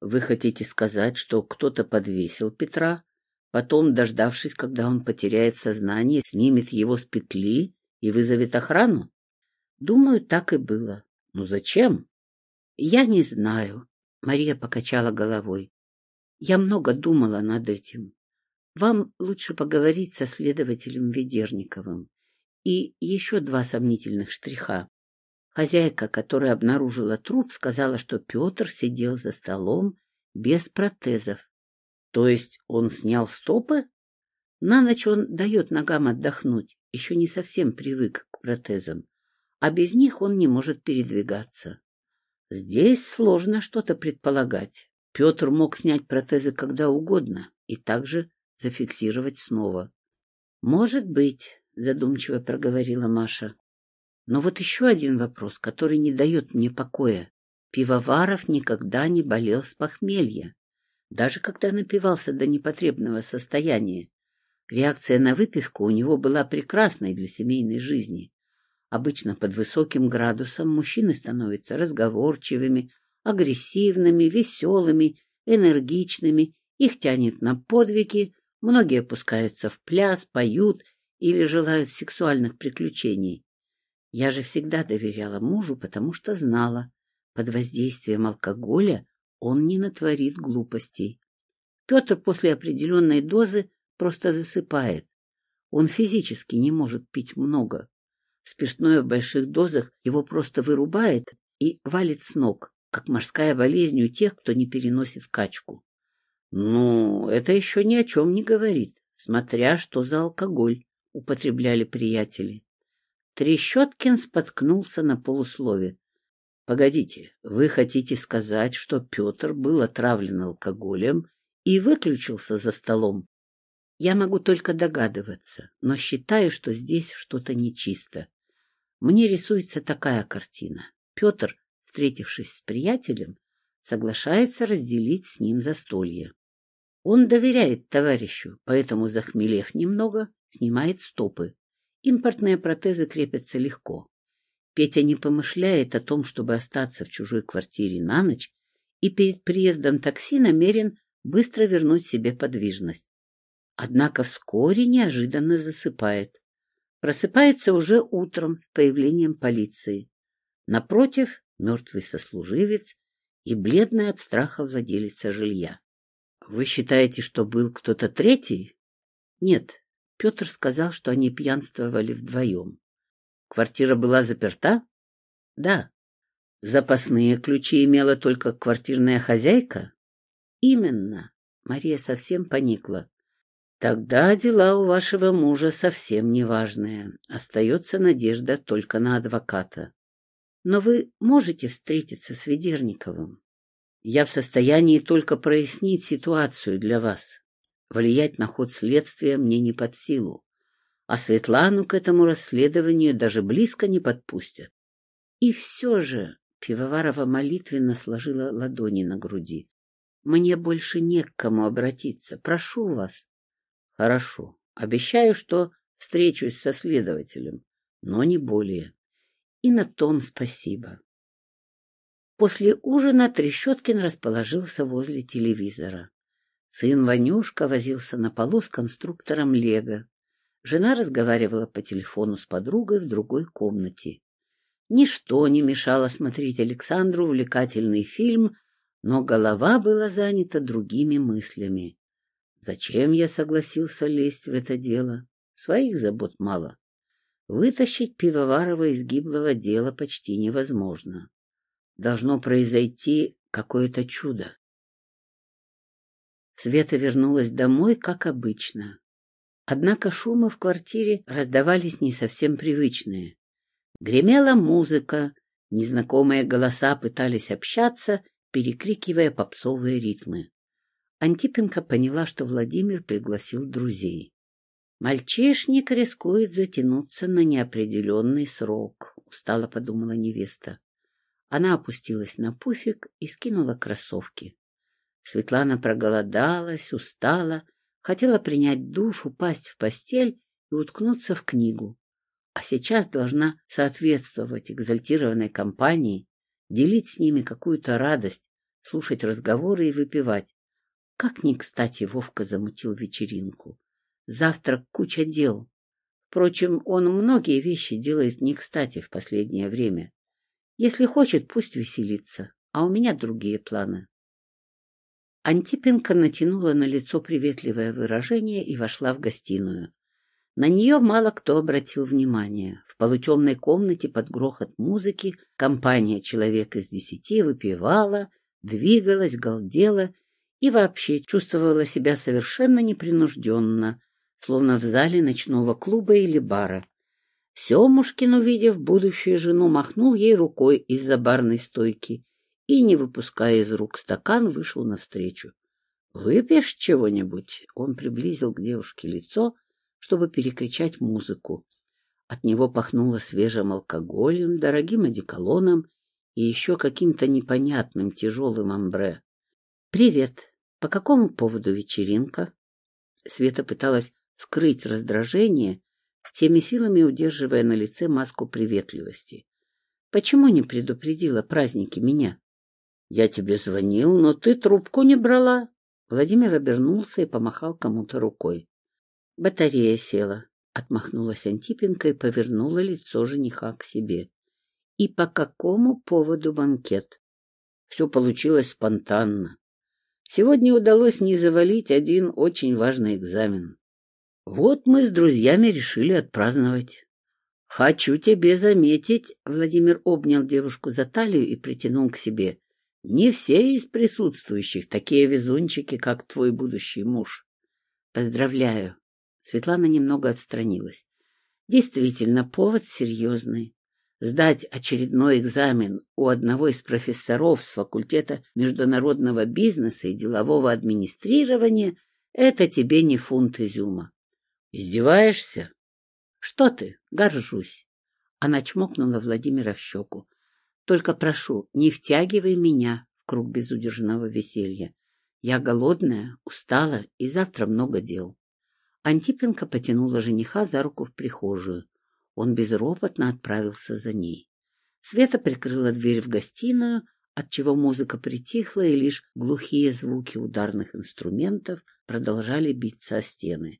Вы хотите сказать, что кто-то подвесил Петра, потом, дождавшись, когда он потеряет сознание, снимет его с петли и вызовет охрану? Думаю, так и было. Но зачем? Я не знаю. Мария покачала головой. Я много думала над этим. Вам лучше поговорить со следователем Ведерниковым. И еще два сомнительных штриха. Хозяйка, которая обнаружила труп, сказала, что Петр сидел за столом без протезов. То есть он снял стопы? На ночь он дает ногам отдохнуть, еще не совсем привык к протезам, а без них он не может передвигаться. Здесь сложно что-то предполагать. Петр мог снять протезы когда угодно и также зафиксировать снова. — Может быть, — задумчиво проговорила Маша. — Но вот еще один вопрос, который не дает мне покоя. Пивоваров никогда не болел с похмелья, даже когда напивался до непотребного состояния. Реакция на выпивку у него была прекрасной для семейной жизни. Обычно под высоким градусом мужчины становятся разговорчивыми, агрессивными, веселыми, энергичными, их тянет на подвиги, Многие опускаются в пляс, поют или желают сексуальных приключений. Я же всегда доверяла мужу, потому что знала, под воздействием алкоголя он не натворит глупостей. Петр после определенной дозы просто засыпает. Он физически не может пить много. Спиртное в больших дозах его просто вырубает и валит с ног, как морская болезнь у тех, кто не переносит качку. Ну, это еще ни о чем не говорит, смотря что за алкоголь употребляли приятели. Трещоткин споткнулся на полуслове. — Погодите, вы хотите сказать, что Петр был отравлен алкоголем и выключился за столом? Я могу только догадываться, но считаю, что здесь что-то нечисто. Мне рисуется такая картина. Петр, встретившись с приятелем, соглашается разделить с ним застолье. Он доверяет товарищу, поэтому, захмелев немного, снимает стопы. Импортные протезы крепятся легко. Петя не помышляет о том, чтобы остаться в чужой квартире на ночь, и перед приездом такси намерен быстро вернуть себе подвижность. Однако вскоре неожиданно засыпает. Просыпается уже утром с появлением полиции. Напротив — мертвый сослуживец и бледная от страха владелица жилья. Вы считаете, что был кто-то третий? Нет. Петр сказал, что они пьянствовали вдвоем. Квартира была заперта? Да. Запасные ключи имела только квартирная хозяйка? Именно. Мария совсем поникла. Тогда дела у вашего мужа совсем неважные. Остается надежда только на адвоката. Но вы можете встретиться с Ведерниковым? Я в состоянии только прояснить ситуацию для вас. Влиять на ход следствия мне не под силу. А Светлану к этому расследованию даже близко не подпустят. И все же Пивоварова молитвенно сложила ладони на груди. Мне больше не к кому обратиться. Прошу вас. Хорошо. Обещаю, что встречусь со следователем, но не более. И на том спасибо. После ужина Трещоткин расположился возле телевизора. Сын Ванюшка возился на полу с конструктором Лего. Жена разговаривала по телефону с подругой в другой комнате. Ничто не мешало смотреть Александру увлекательный фильм, но голова была занята другими мыслями. Зачем я согласился лезть в это дело? Своих забот мало. Вытащить Пивоварова из гиблого дела почти невозможно. Должно произойти какое-то чудо. Света вернулась домой, как обычно. Однако шумы в квартире раздавались не совсем привычные. Гремела музыка, незнакомые голоса пытались общаться, перекрикивая попсовые ритмы. Антипенко поняла, что Владимир пригласил друзей. «Мальчишник рискует затянуться на неопределенный срок», — устало подумала невеста. Она опустилась на пуфик и скинула кроссовки. Светлана проголодалась, устала, хотела принять душ, упасть в постель и уткнуться в книгу. А сейчас должна соответствовать экзальтированной компании, делить с ними какую-то радость, слушать разговоры и выпивать. Как ни кстати Вовка замутил вечеринку. Завтра куча дел. Впрочем, он многие вещи делает не кстати в последнее время. Если хочет, пусть веселится, а у меня другие планы. Антипенко натянула на лицо приветливое выражение и вошла в гостиную. На нее мало кто обратил внимание. В полутемной комнате под грохот музыки компания человек из десяти выпивала, двигалась, галдела и вообще чувствовала себя совершенно непринужденно, словно в зале ночного клуба или бара. Семушкин, увидев будущую жену, махнул ей рукой из-за барной стойки и, не выпуская из рук стакан, вышел навстречу. — Выпьешь чего-нибудь? Он приблизил к девушке лицо, чтобы перекричать музыку. От него пахнуло свежим алкоголем, дорогим одеколоном и еще каким-то непонятным тяжелым амбре. — Привет. По какому поводу вечеринка? Света пыталась скрыть раздражение, всеми силами удерживая на лице маску приветливости. «Почему не предупредила праздники меня?» «Я тебе звонил, но ты трубку не брала». Владимир обернулся и помахал кому-то рукой. «Батарея села», — отмахнулась Антипенко и повернула лицо жениха к себе. «И по какому поводу банкет?» Все получилось спонтанно. Сегодня удалось не завалить один очень важный экзамен. Вот мы с друзьями решили отпраздновать. Хочу тебе заметить, Владимир обнял девушку за талию и притянул к себе. Не все из присутствующих такие везунчики, как твой будущий муж. Поздравляю. Светлана немного отстранилась. Действительно, повод серьезный. Сдать очередной экзамен у одного из профессоров с факультета международного бизнеса и делового администрирования — это тебе не фунт изюма. Издеваешься? Что ты? Горжусь. Она чмокнула Владимира в щеку. Только прошу, не втягивай меня в круг безудержного веселья. Я голодная, устала, и завтра много дел. Антипенко потянула жениха за руку в прихожую. Он безропотно отправился за ней. Света прикрыла дверь в гостиную, отчего музыка притихла, и лишь глухие звуки ударных инструментов продолжали биться о стены.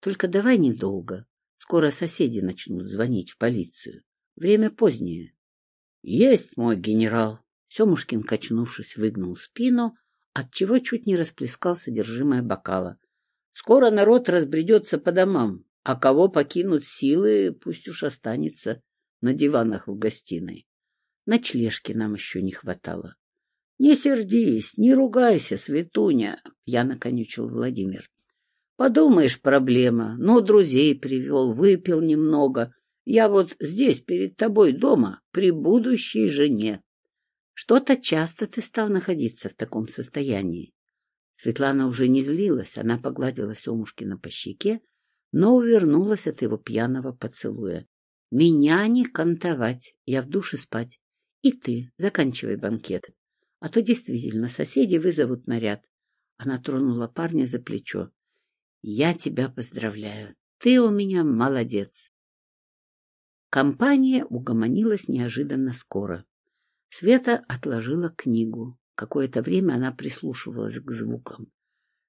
Только давай недолго. Скоро соседи начнут звонить в полицию. Время позднее. — Есть мой генерал! Семушкин, качнувшись, выгнул спину, отчего чуть не расплескал содержимое бокала. Скоро народ разбредется по домам, а кого покинут силы, пусть уж останется на диванах в гостиной. Ночлежки нам еще не хватало. — Не сердись, не ругайся, Светуня, — пьяно конючил Владимир. Подумаешь, проблема. Ну, друзей привел, выпил немного. Я вот здесь, перед тобой дома, при будущей жене. Что-то часто ты стал находиться в таком состоянии. Светлана уже не злилась, она погладила Семушкина по щеке, но увернулась от его пьяного поцелуя. — Меня не кантовать, я в душе спать. И ты заканчивай банкет, а то действительно соседи вызовут наряд. Она тронула парня за плечо. — Я тебя поздравляю, ты у меня молодец. Компания угомонилась неожиданно скоро. Света отложила книгу. Какое-то время она прислушивалась к звукам.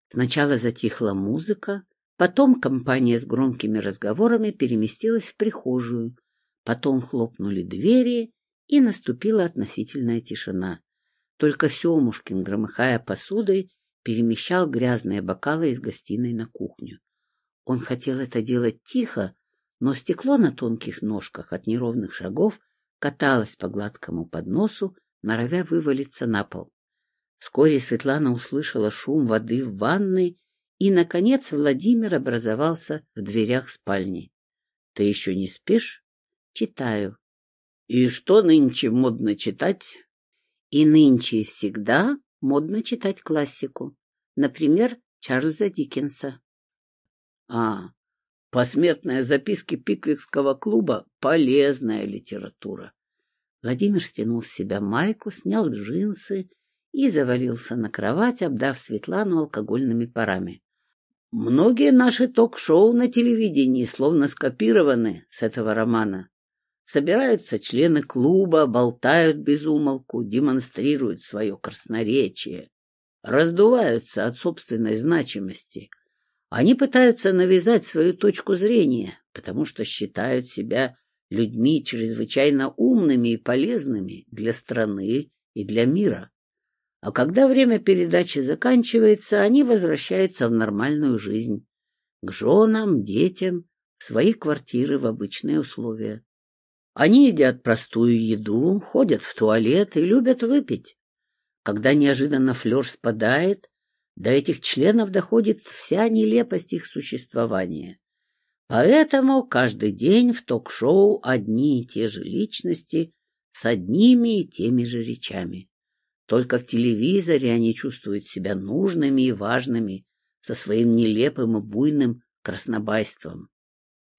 Сначала затихла музыка, потом компания с громкими разговорами переместилась в прихожую, потом хлопнули двери, и наступила относительная тишина. Только Семушкин, громыхая посудой, перемещал грязные бокалы из гостиной на кухню. Он хотел это делать тихо, но стекло на тонких ножках от неровных шагов каталось по гладкому подносу, норовя вывалиться на пол. Вскоре Светлана услышала шум воды в ванной, и, наконец, Владимир образовался в дверях спальни. — Ты еще не спишь? — Читаю. — И что нынче модно читать? — И нынче и всегда модно читать классику. Например, Чарльза Диккенса. — А, Посмертные записки Пиквикского клуба — полезная литература. Владимир стянул с себя майку, снял джинсы и завалился на кровать, обдав Светлану алкогольными парами. Многие наши ток-шоу на телевидении словно скопированы с этого романа. Собираются члены клуба, болтают без умолку, демонстрируют свое красноречие, раздуваются от собственной значимости — они пытаются навязать свою точку зрения, потому что считают себя людьми чрезвычайно умными и полезными для страны и для мира. А когда время передачи заканчивается, они возвращаются в нормальную жизнь, к женам, детям, в свои квартиры в обычные условия. Они едят простую еду, ходят в туалет и любят выпить. Когда неожиданно флер спадает, до этих членов доходит вся нелепость их существования. Поэтому каждый день в ток-шоу одни и те же личности с одними и теми же речами. Только в телевизоре они чувствуют себя нужными и важными со своим нелепым и буйным краснобайством.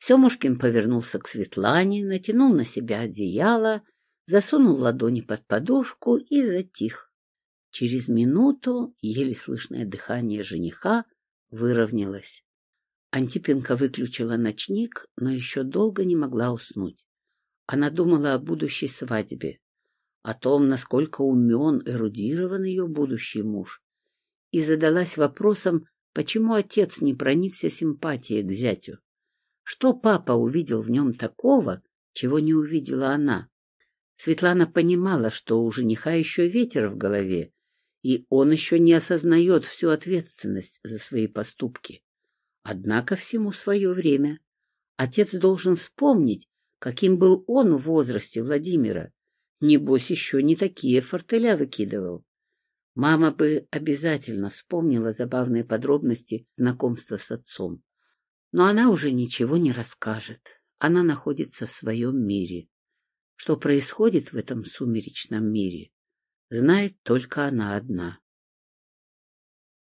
Семушкин повернулся к Светлане, натянул на себя одеяло, засунул ладони под подушку и затих. Через минуту еле слышное дыхание жениха выровнялось. Антипенко выключила ночник, но еще долго не могла уснуть. Она думала о будущей свадьбе, о том, насколько умен, эрудирован ее будущий муж, и задалась вопросом, почему отец не проникся симпатией к зятю. Что папа увидел в нем такого, чего не увидела она? Светлана понимала, что у жениха еще ветер в голове, и он еще не осознает всю ответственность за свои поступки. Однако всему свое время. Отец должен вспомнить, каким был он в возрасте Владимира. Небось, еще не такие фортеля выкидывал. Мама бы обязательно вспомнила забавные подробности знакомства с отцом. Но она уже ничего не расскажет. Она находится в своем мире. Что происходит в этом сумеречном мире, знает только она одна.